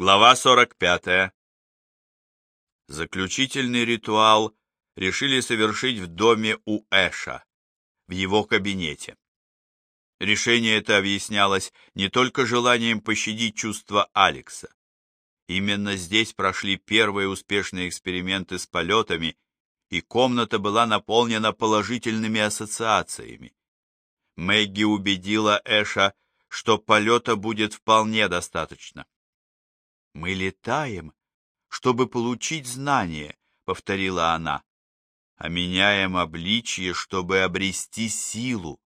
Глава 45. Заключительный ритуал решили совершить в доме у Эша, в его кабинете. Решение это объяснялось не только желанием пощадить чувства Алекса. Именно здесь прошли первые успешные эксперименты с полетами, и комната была наполнена положительными ассоциациями. Мэгги убедила Эша, что полета будет вполне достаточно. «Мы летаем, чтобы получить знания», — повторила она, «а меняем обличье, чтобы обрести силу».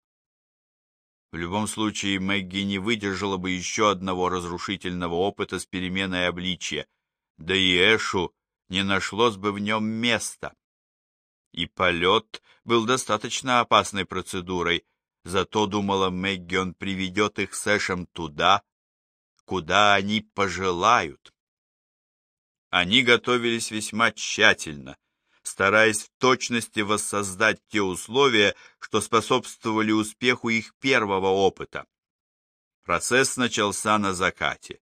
В любом случае, Мэгги не выдержала бы еще одного разрушительного опыта с переменой обличья, да и Эшу не нашлось бы в нем места. И полет был достаточно опасной процедурой, зато, думала Мэгги, он приведет их с Эшем туда, куда они пожелают. Они готовились весьма тщательно, стараясь в точности воссоздать те условия, что способствовали успеху их первого опыта. Процесс начался на закате.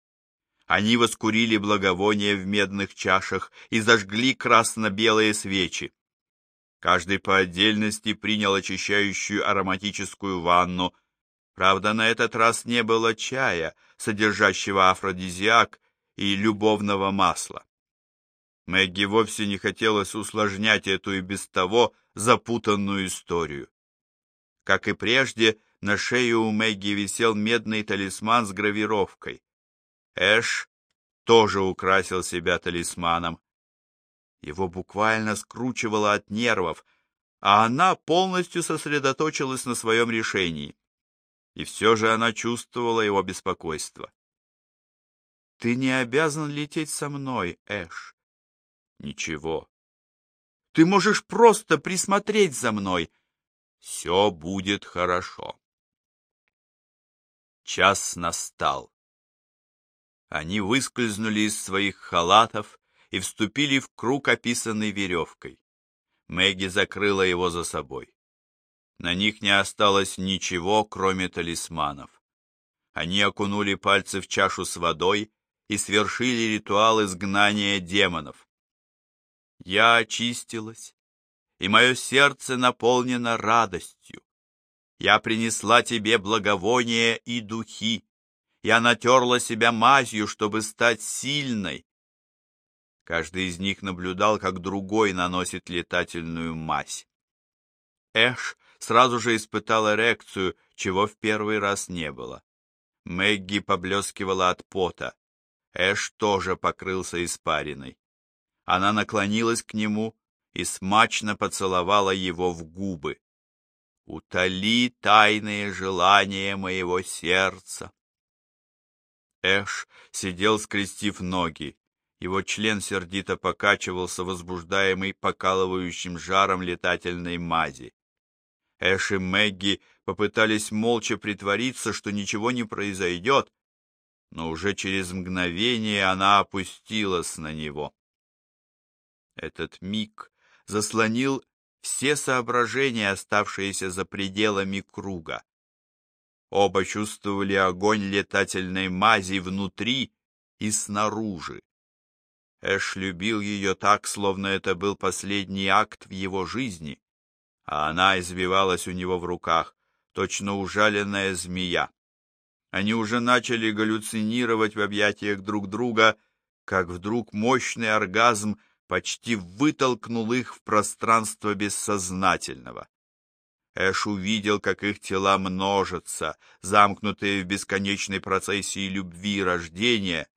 Они воскурили благовония в медных чашах и зажгли красно-белые свечи. Каждый по отдельности принял очищающую ароматическую ванну, Правда, на этот раз не было чая, содержащего афродизиак и любовного масла. Мэгги вовсе не хотелось усложнять эту и без того запутанную историю. Как и прежде, на шее у Мэгги висел медный талисман с гравировкой. Эш тоже украсил себя талисманом. Его буквально скручивало от нервов, а она полностью сосредоточилась на своем решении и все же она чувствовала его беспокойство. «Ты не обязан лететь со мной, Эш». «Ничего. Ты можешь просто присмотреть за мной. Все будет хорошо». Час настал. Они выскользнули из своих халатов и вступили в круг, описанный веревкой. Мэгги закрыла его за собой. На них не осталось ничего, кроме талисманов. Они окунули пальцы в чашу с водой и свершили ритуал изгнания демонов. Я очистилась, и мое сердце наполнено радостью. Я принесла тебе благовония и духи. Я натерла себя мазью, чтобы стать сильной. Каждый из них наблюдал, как другой наносит летательную мазь. Эш сразу же испытал эрекцию, чего в первый раз не было. Мэгги поблескивала от пота. Эш тоже покрылся испариной. Она наклонилась к нему и смачно поцеловала его в губы. «Утоли тайные желания моего сердца!» Эш сидел, скрестив ноги. Его член сердито покачивался, возбуждаемый покалывающим жаром летательной мази. Эш и Мэгги попытались молча притвориться, что ничего не произойдет, но уже через мгновение она опустилась на него. Этот миг заслонил все соображения, оставшиеся за пределами круга. Оба чувствовали огонь летательной мази внутри и снаружи. Эш любил ее так, словно это был последний акт в его жизни а она извивалась у него в руках, точно ужаленная змея. Они уже начали галлюцинировать в объятиях друг друга, как вдруг мощный оргазм почти вытолкнул их в пространство бессознательного. Эш увидел, как их тела множатся, замкнутые в бесконечной процессии любви и рождения,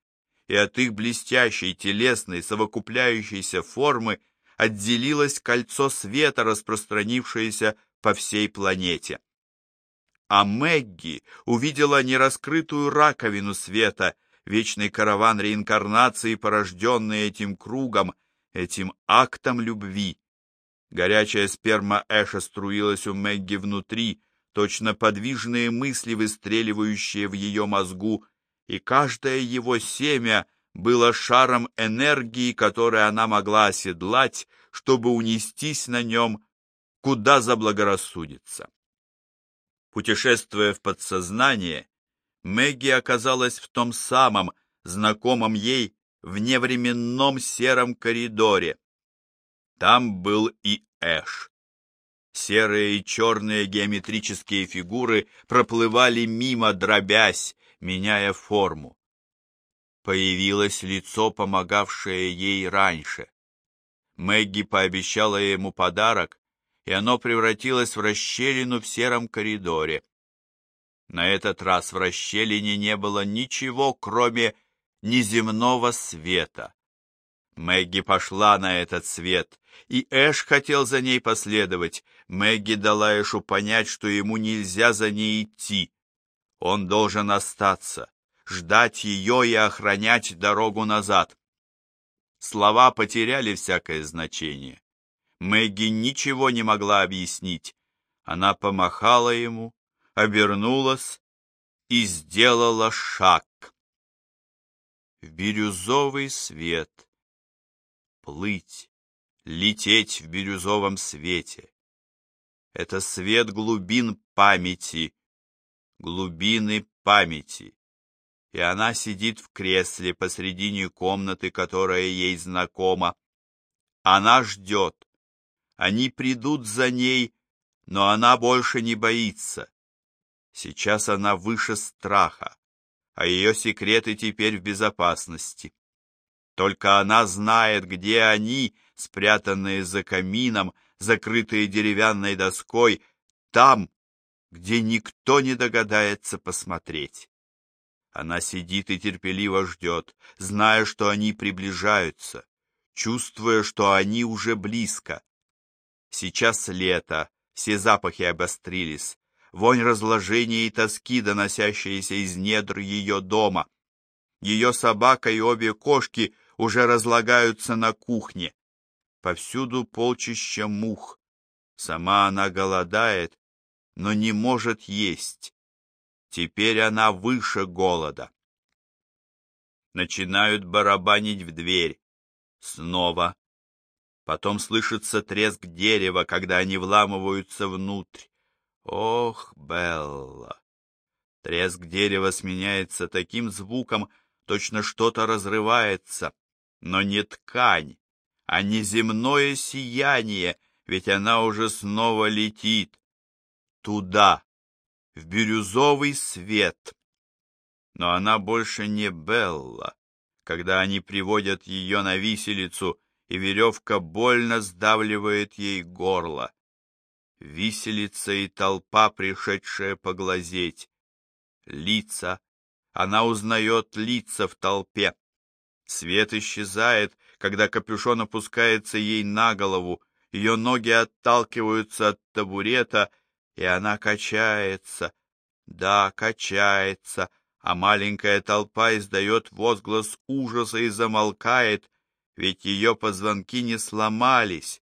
и от их блестящей, телесной, совокупляющейся формы отделилось кольцо света, распространившееся по всей планете. А Мэгги увидела нераскрытую раковину света, вечный караван реинкарнации, порожденный этим кругом, этим актом любви. Горячая сперма Эша струилась у Мэгги внутри, точно подвижные мысли, выстреливающие в ее мозгу, и каждое его семя — было шаром энергии, который она могла оседлать, чтобы унестись на нем, куда заблагорассудится. Путешествуя в подсознание, Мэгги оказалась в том самом, знакомом ей в невременном сером коридоре. Там был и Эш. Серые и черные геометрические фигуры проплывали мимо, дробясь, меняя форму. Появилось лицо, помогавшее ей раньше. Мэгги пообещала ему подарок, и оно превратилось в расщелину в сером коридоре. На этот раз в расщелине не было ничего, кроме неземного света. Мэгги пошла на этот свет, и Эш хотел за ней последовать. Мэгги дала Эшу понять, что ему нельзя за ней идти. Он должен остаться, ждать ее и охранять дорогу назад. Слова потеряли всякое значение. Мэгги ничего не могла объяснить. Она помахала ему, обернулась и сделала шаг. В бирюзовый свет. Плыть, лететь в бирюзовом свете. Это свет глубин памяти, глубины памяти. И она сидит в кресле посредине комнаты, которая ей знакома. Она ждет. Они придут за ней, но она больше не боится. Сейчас она выше страха, а ее секреты теперь в безопасности. Только она знает, где они, спрятанные за камином, закрытые деревянной доской, там, где никто не догадается посмотреть. Она сидит и терпеливо ждет, зная, что они приближаются, чувствуя, что они уже близко. Сейчас лето, все запахи обострились, вонь разложения и тоски, доносящиеся из недр ее дома. Ее собака и обе кошки уже разлагаются на кухне. Повсюду полчища мух. Сама она голодает, но не может есть. Теперь она выше голода. Начинают барабанить в дверь. Снова Потом слышится треск дерева, когда они вламываются внутрь. Ох, Белла! Треск дерева сменяется таким звуком, точно что-то разрывается, но не ткань, а не земное сияние, ведь она уже снова летит. Туда, в бирюзовый свет. Но она больше не Белла, когда они приводят ее на виселицу, и веревка больно сдавливает ей горло. Виселица и толпа, пришедшая поглазеть. Лица. Она узнает лица в толпе. Свет исчезает, когда капюшон опускается ей на голову, ее ноги отталкиваются от табурета, и она качается. Да, качается, а маленькая толпа издает возглас ужаса и замолкает, ведь ее позвонки не сломались,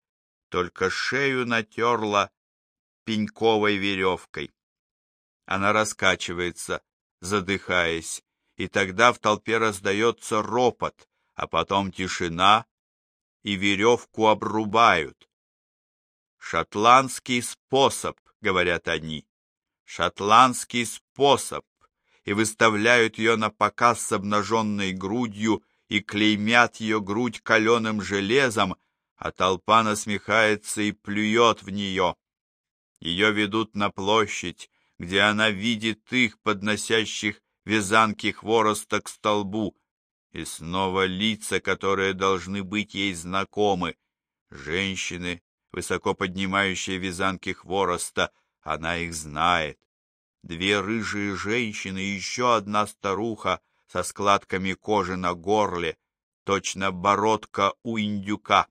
только шею натерла пеньковой веревкой. Она раскачивается, задыхаясь, и тогда в толпе раздается ропот, а потом тишина, и веревку обрубают. «Шотландский способ», — говорят они, — «шотландский способ», и выставляют ее на показ с обнаженной грудью и клеймят ее грудь каленым железом, а толпа насмехается и плюет в нее. Ее ведут на площадь, где она видит их, подносящих вязанки хвороста к столбу, и снова лица, которые должны быть ей знакомы. Женщины, высоко поднимающие вязанки хвороста, она их знает. Две рыжие женщины и еще одна старуха, со складками кожи на горле, точно бородка у индюка.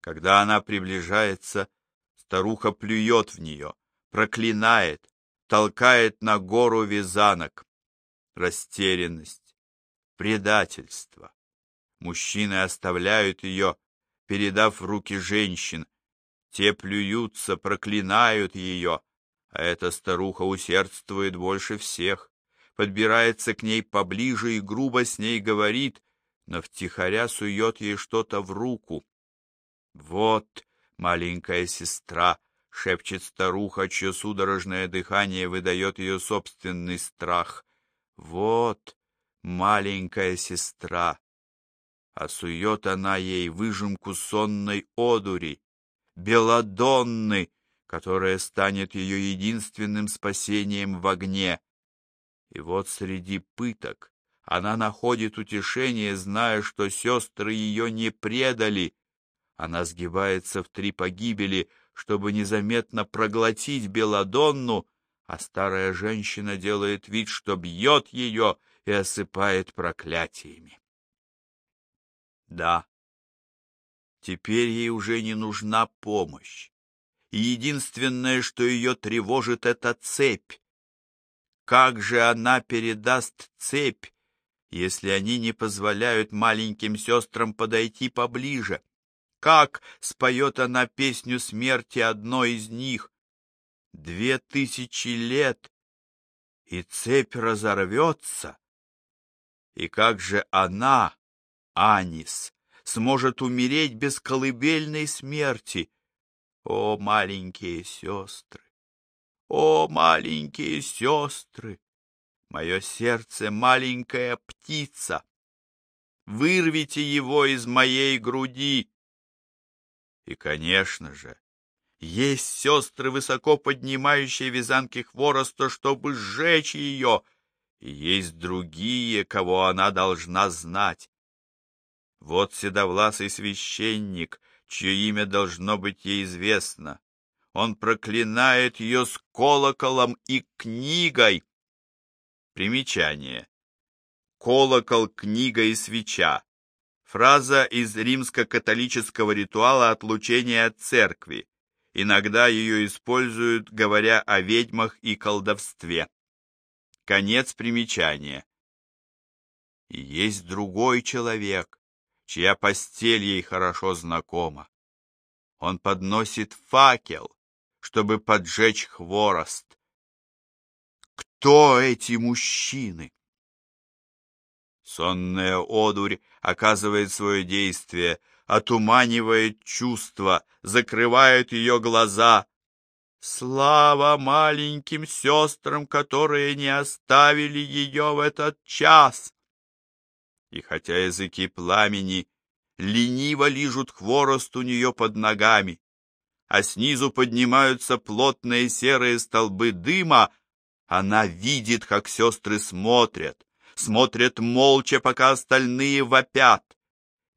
Когда она приближается, старуха плюет в нее, проклинает, толкает на гору вязанок. Растерянность, предательство. Мужчины оставляют ее, передав в руки женщин. Те плюются, проклинают ее, а эта старуха усердствует больше всех подбирается к ней поближе и грубо с ней говорит, но втихаря сует ей что-то в руку. «Вот, маленькая сестра!» — шепчет старуха, чье судорожное дыхание выдает ее собственный страх. «Вот, маленькая сестра, а сует она ей выжимку сонной одури, белодонны, которая станет ее единственным спасением в огне. И вот среди пыток она находит утешение, зная, что сестры ее не предали. Она сгибается в три погибели, чтобы незаметно проглотить Беладонну, а старая женщина делает вид, что бьет ее и осыпает проклятиями. Да, теперь ей уже не нужна помощь. И единственное, что ее тревожит, это цепь. Как же она передаст цепь, если они не позволяют маленьким сестрам подойти поближе? Как споет она песню смерти одной из них? Две тысячи лет, и цепь разорвется. И как же она, Анис, сможет умереть без колыбельной смерти? О, маленькие сестры! О, маленькие сестры! Мое сердце — маленькая птица. Вырвите его из моей груди. И, конечно же, есть сестры, высоко поднимающие вязанки хвороста, чтобы сжечь ее, и есть другие, кого она должна знать. Вот седовласый священник, чье имя должно быть ей известно. Он проклинает ее с колоколом и книгой. Примечание. Колокол, книга и свеча. Фраза из римско-католического ритуала отлучения от церкви. Иногда ее используют, говоря о ведьмах и колдовстве. Конец примечания. И есть другой человек, чья постель ей хорошо знакома. Он подносит факел, чтобы поджечь хворост. Кто эти мужчины? Сонная одурь оказывает свое действие, отуманивает чувства, закрывает ее глаза. Слава маленьким сестрам, которые не оставили ее в этот час! И хотя языки пламени лениво лижут хворост у нее под ногами, а снизу поднимаются плотные серые столбы дыма, она видит, как сестры смотрят, смотрит молча, пока остальные вопят.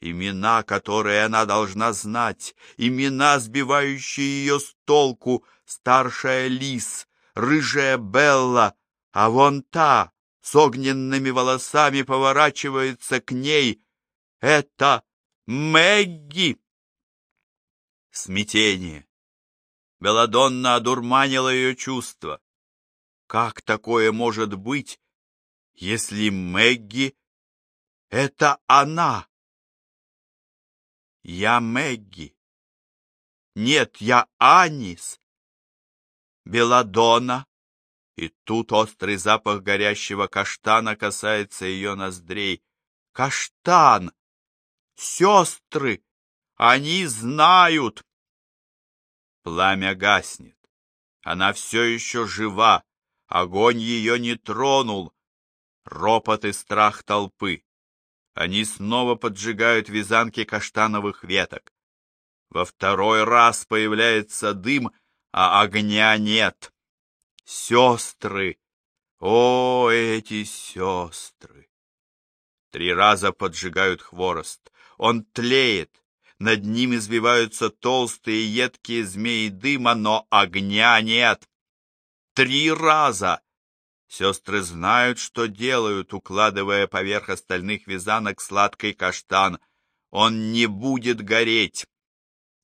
Имена, которые она должна знать, имена, сбивающие ее с толку, старшая Лис, рыжая Белла, а вон та, с огненными волосами, поворачивается к ней. Это Мэгги! Смятение. Беладонна одурманила ее чувства. Как такое может быть, если Мэгги — это она. Я Мэгги. Нет, я Анис. Беладона. И тут острый запах горящего каштана касается ее ноздрей. Каштан! Сестры! Они знают! Пламя гаснет. Она все еще жива. Огонь ее не тронул ропот и страх толпы. Они снова поджигают вязанки каштановых веток. Во второй раз появляется дым, а огня нет. Сестры! О, эти сестры! Три раза поджигают хворост. Он тлеет. Над ним извиваются толстые едкие змеи дыма, но огня нет. Три раза! Сестры знают, что делают, укладывая поверх остальных вязанок сладкий каштан. Он не будет гореть.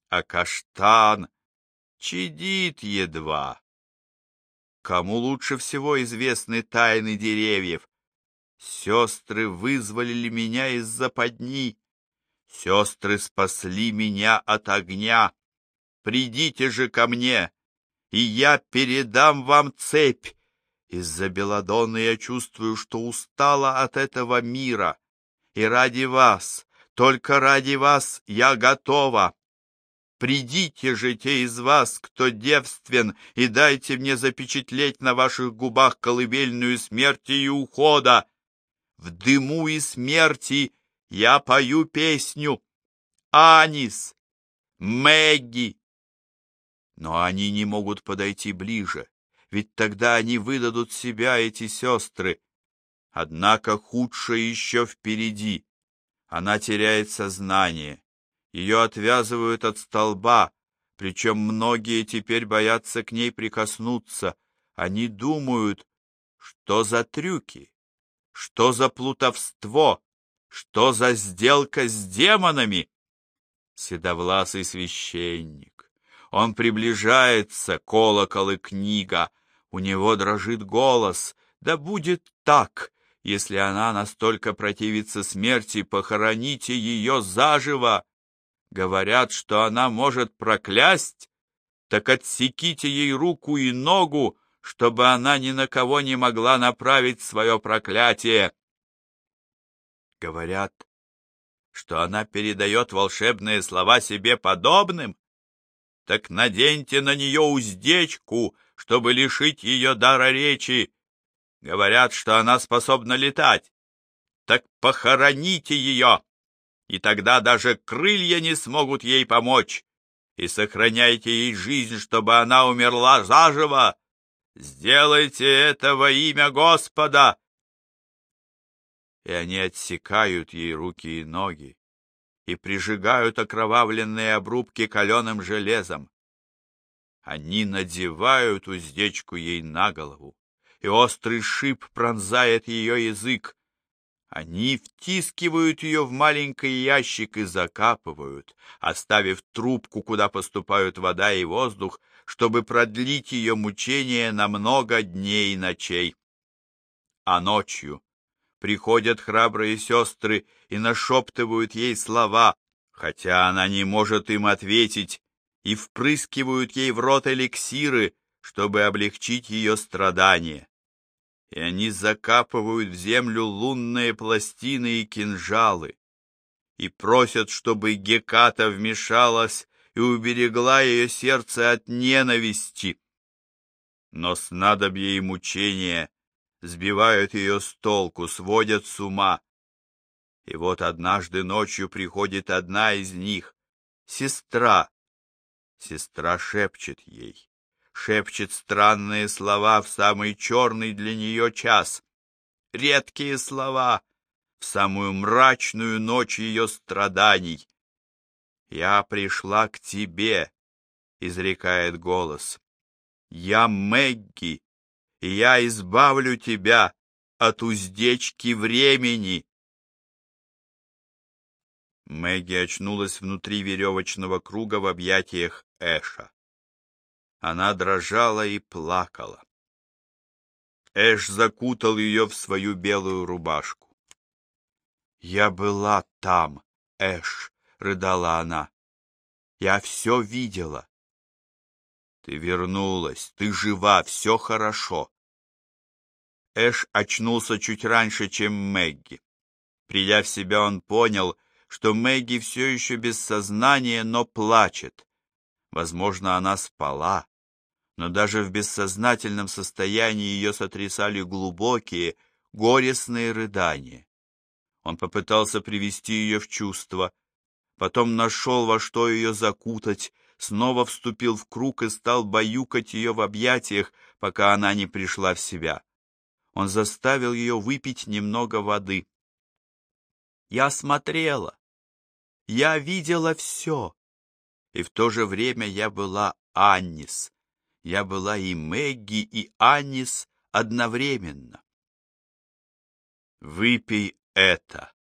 А каштан чадит едва. Кому лучше всего известны тайны деревьев? Сестры вызволили меня из западни. Сестры спасли меня от огня. Придите же ко мне, и я передам вам цепь, из-за Беладонны я чувствую, что устала от этого мира. И ради вас, только ради вас я готова. Придите же те из вас, кто девствен, и дайте мне запечатлеть на ваших губах колыбельную смерти и ухода. в дыму и смерти я пою песню. Анис, Мэгги. Но они не могут подойти ближе, ведь тогда они выдадут себя, эти сестры. Однако худшее еще впереди. Она теряет сознание. Ее отвязывают от столба, причем многие теперь боятся к ней прикоснуться. Они думают, что за трюки, что за плутовство, что за сделка с демонами. Седовласый священник. Он приближается, колокол и книга. У него дрожит голос. Да будет так. Если она настолько противится смерти, похороните ее заживо. Говорят, что она может проклясть, так отсеките ей руку и ногу, чтобы она ни на кого не могла направить свое проклятие. Говорят, что она передает волшебные слова себе подобным. Так наденьте на нее уздечку, чтобы лишить ее дара речи. Говорят, что она способна летать. Так похороните ее и тогда даже крылья не смогут ей помочь. И сохраняйте ей жизнь, чтобы она умерла заживо. Сделайте это во имя Господа!» И они отсекают ей руки и ноги и прижигают окровавленные обрубки каленым железом. Они надевают уздечку ей на голову, и острый шип пронзает ее язык, они втискивают ее в маленький ящик и закапывают, оставив трубку, куда поступают вода и воздух, чтобы продлить ее мучения на много дней и ночей. А ночью приходят храбрые сестры и нашептывают ей слова, хотя она не может им ответить, и впрыскивают ей в рот эликсиры, чтобы облегчить ее страдания и они закапывают в землю лунные пластины и кинжалы, и просят, чтобы Геката вмешалась и уберегла ее сердце от ненависти. Но снадобья и мучения сбивают ее с толку, сводят с ума. И вот однажды ночью приходит одна из них, сестра. Сестра шепчет ей шепчет странные слова в самый черный для нее час. Редкие слова в самую мрачную ночь ее страданий. «Я пришла к тебе», — изрекает голос. «Я Мэгги, и я избавлю тебя от уздечки времени». Мэгги очнулась внутри веревочного круга в объятиях Эша. Она дрожала и плакала. Эш закутал ее в свою белую рубашку. «Я была там, Эш», — рыдала она. «Я все видела». «Ты вернулась, ты жива, все хорошо». Эш очнулся чуть раньше, чем Мэгги. Придя в себя, он понял, что Мэгги все еще без сознания, но плачет. Возможно, она спала, но даже в бессознательном состоянии ее сотрясали глубокие, горестные рыдания. Он попытался привести ее в чувство, потом нашел, во что ее закутать, снова вступил в круг и стал баюкать ее в объятиях, пока она не пришла в себя. Он заставил ее выпить немного воды. Я смотрела, я видела все, и в то же время я была Аннис. Я была и Мэгги, и Аннис одновременно. Выпей это.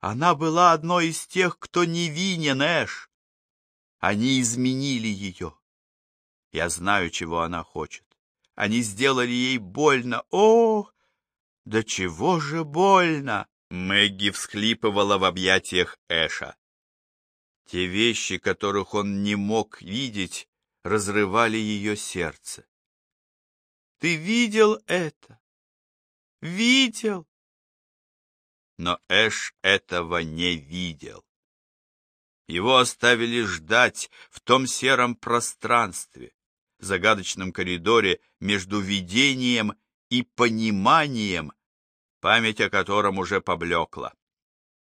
Она была одной из тех, кто невинен, Эш. Они изменили ее. Я знаю, чего она хочет. Они сделали ей больно. О, да чего же больно! Мэгги всхлипывала в объятиях Эша. Те вещи, которых он не мог видеть, разрывали ее сердце. Ты видел это? Видел? Но Эш этого не видел. Его оставили ждать в том сером пространстве, загадочном коридоре между видением и пониманием, память о котором уже поблекла.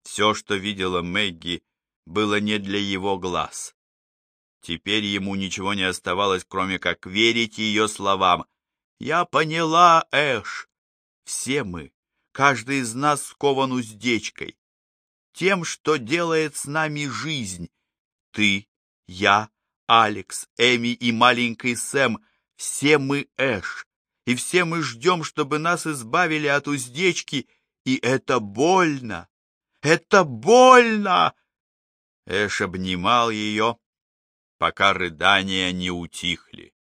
Все, что видела Мэгги, было не для его глаз. Теперь ему ничего не оставалось, кроме как верить ее словам. «Я поняла, Эш! Все мы, каждый из нас скован уздечкой, тем, что делает с нами жизнь. Ты, я, Алекс, Эми и маленький Сэм, все мы Эш, и все мы ждем, чтобы нас избавили от уздечки, и это больно, это больно!» Эш обнимал ее, пока рыдания не утихли.